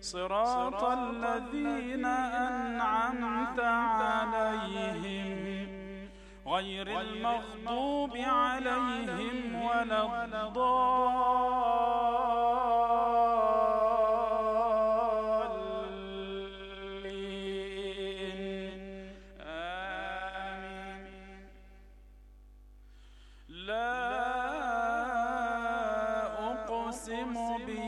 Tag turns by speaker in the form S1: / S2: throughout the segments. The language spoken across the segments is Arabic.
S1: صراط الذين أنعمت عليهم غير المغضوب عليهم ولا الضالين. آمين. لا أقسم بيوم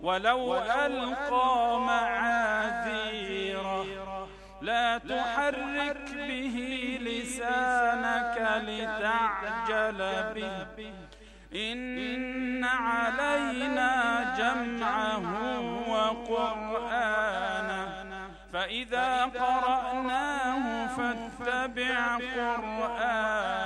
S1: ولو ألقى معاذيره لا تحرك به لسانك لتعجل به. إن علينا جمعه وقرآنه فإذا قرأناه فاتبع قرآنه.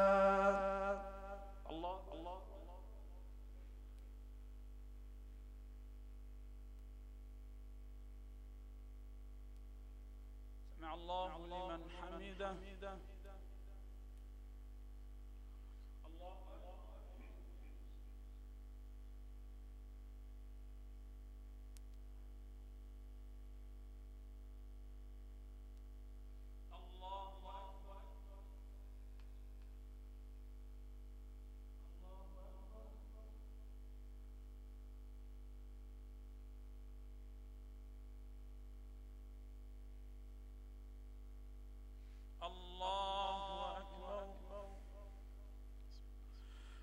S1: Aleluia.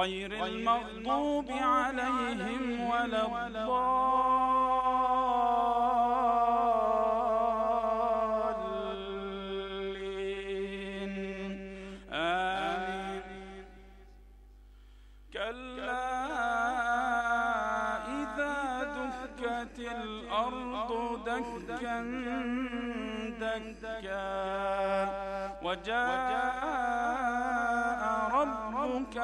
S1: غير المغضوب عليهم ولا الضالين. آمين. كلا إذا دكت الأرض دكا دكا وجاء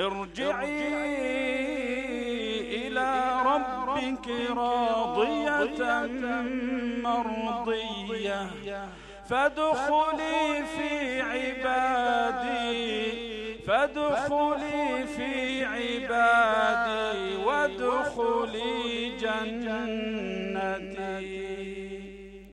S1: ارجعي إلى ربك راضية مرضية. فادخلي في عبادي. فادخلي في عبادي. وادخلي جنتي.